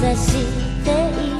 ざしてい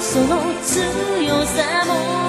その強さも